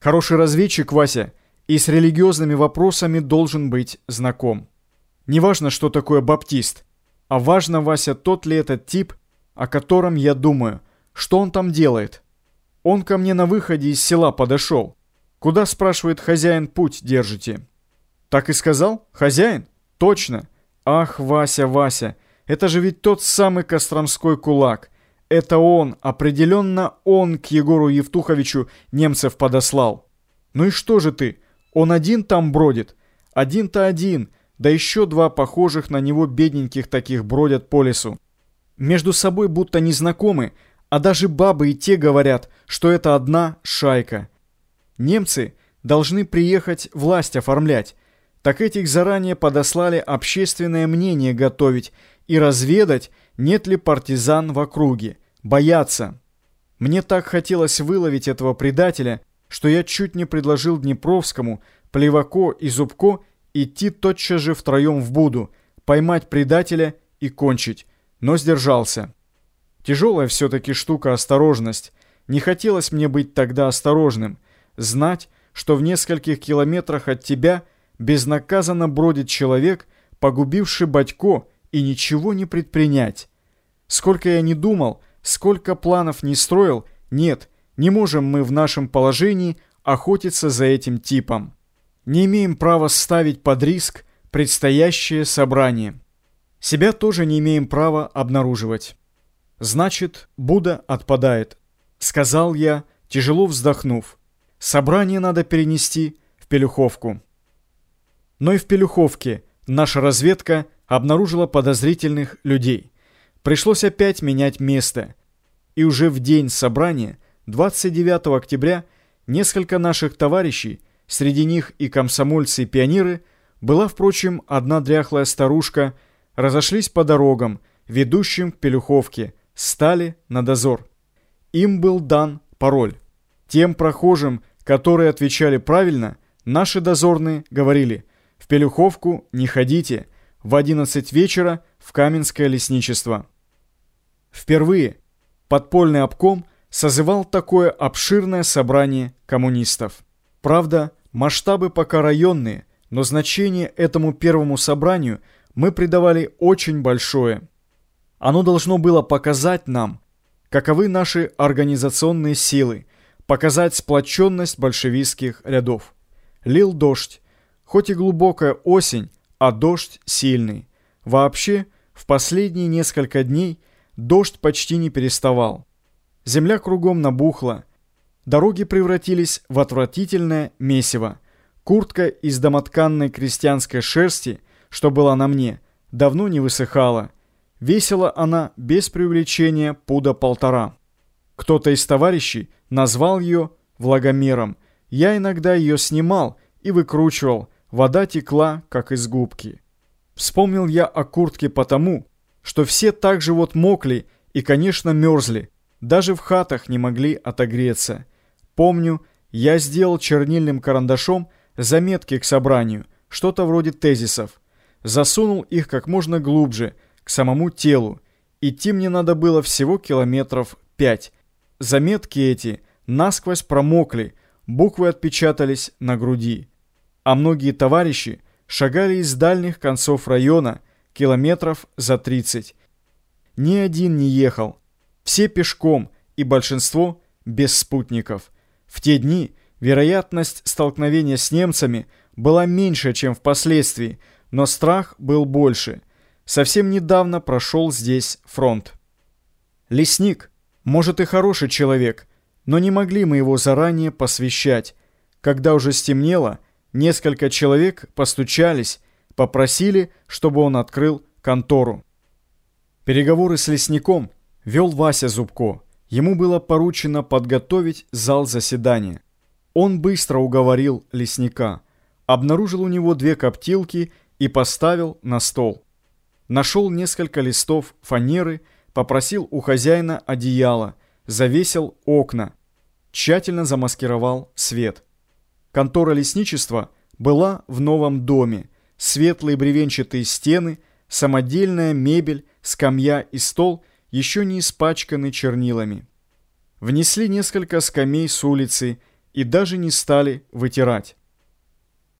Хороший разведчик, Вася, и с религиозными вопросами должен быть знаком. Неважно, что такое баптист, а важно, Вася, тот ли этот тип, о котором я думаю, что он там делает. Он ко мне на выходе из села подошел. Куда, спрашивает хозяин, путь держите? Так и сказал? Хозяин? Точно. Ах, Вася, Вася, это же ведь тот самый Костромской кулак. Это он, определенно он к Егору Евтуховичу немцев подослал. Ну и что же ты? Он один там бродит? Один-то один, да еще два похожих на него бедненьких таких бродят по лесу. Между собой будто незнакомы, а даже бабы и те говорят, что это одна шайка. Немцы должны приехать власть оформлять, так этих заранее подослали общественное мнение готовить и разведать, нет ли партизан в округе. Боятся. Мне так хотелось выловить этого предателя, что я чуть не предложил Днепровскому, Плевако и Зубко идти тотчас же втроем в Буду, поймать предателя и кончить, но сдержался. Тяжелая все-таки штука осторожность. Не хотелось мне быть тогда осторожным, знать, что в нескольких километрах от тебя безнаказанно бродит человек, погубивший Батько, и ничего не предпринять. Сколько я не думал, сколько планов не строил, нет, не можем мы в нашем положении охотиться за этим типом. Не имеем права ставить под риск предстоящее собрание. Себя тоже не имеем права обнаруживать. Значит, Будда отпадает, сказал я, тяжело вздохнув. Собрание надо перенести в Пелюховку. Но и в Пелюховке наша разведка обнаружила подозрительных людей. Пришлось опять менять место. И уже в день собрания, 29 октября, несколько наших товарищей, среди них и комсомольцы и пионеры, была, впрочем, одна дряхлая старушка, разошлись по дорогам, ведущим к Пелюховке, стали на дозор. Им был дан пароль. Тем прохожим, которые отвечали правильно, наши дозорные говорили «В Пелюховку не ходите», в 11 вечера в Каменское лесничество. Впервые подпольный обком созывал такое обширное собрание коммунистов. Правда, масштабы пока районные, но значение этому первому собранию мы придавали очень большое. Оно должно было показать нам, каковы наши организационные силы, показать сплоченность большевистских рядов. Лил дождь. Хоть и глубокая осень, а дождь сильный. Вообще, в последние несколько дней дождь почти не переставал. Земля кругом набухла. Дороги превратились в отвратительное месиво. Куртка из домотканной крестьянской шерсти, что была на мне, давно не высыхала. Весила она без преувеличения пуда полтора. Кто-то из товарищей назвал ее влагомером. Я иногда ее снимал и выкручивал, Вода текла, как из губки. Вспомнил я о куртке потому, что все так же вот мокли и, конечно, мерзли. Даже в хатах не могли отогреться. Помню, я сделал чернильным карандашом заметки к собранию, что-то вроде тезисов. Засунул их как можно глубже, к самому телу. Идти мне надо было всего километров пять. Заметки эти насквозь промокли, буквы отпечатались на груди а многие товарищи шагали из дальних концов района километров за 30. Ни один не ехал, все пешком и большинство без спутников. В те дни вероятность столкновения с немцами была меньше, чем впоследствии, но страх был больше. Совсем недавно прошел здесь фронт. Лесник, может и хороший человек, но не могли мы его заранее посвящать. Когда уже стемнело, Несколько человек постучались, попросили, чтобы он открыл контору. Переговоры с лесником вел Вася Зубко. Ему было поручено подготовить зал заседания. Он быстро уговорил лесника, обнаружил у него две коптилки и поставил на стол. Нашел несколько листов фанеры, попросил у хозяина одеяло, завесил окна, тщательно замаскировал свет – Контора лесничества была в новом доме. Светлые бревенчатые стены, самодельная мебель, скамья и стол еще не испачканы чернилами. Внесли несколько скамей с улицы, и даже не стали вытирать.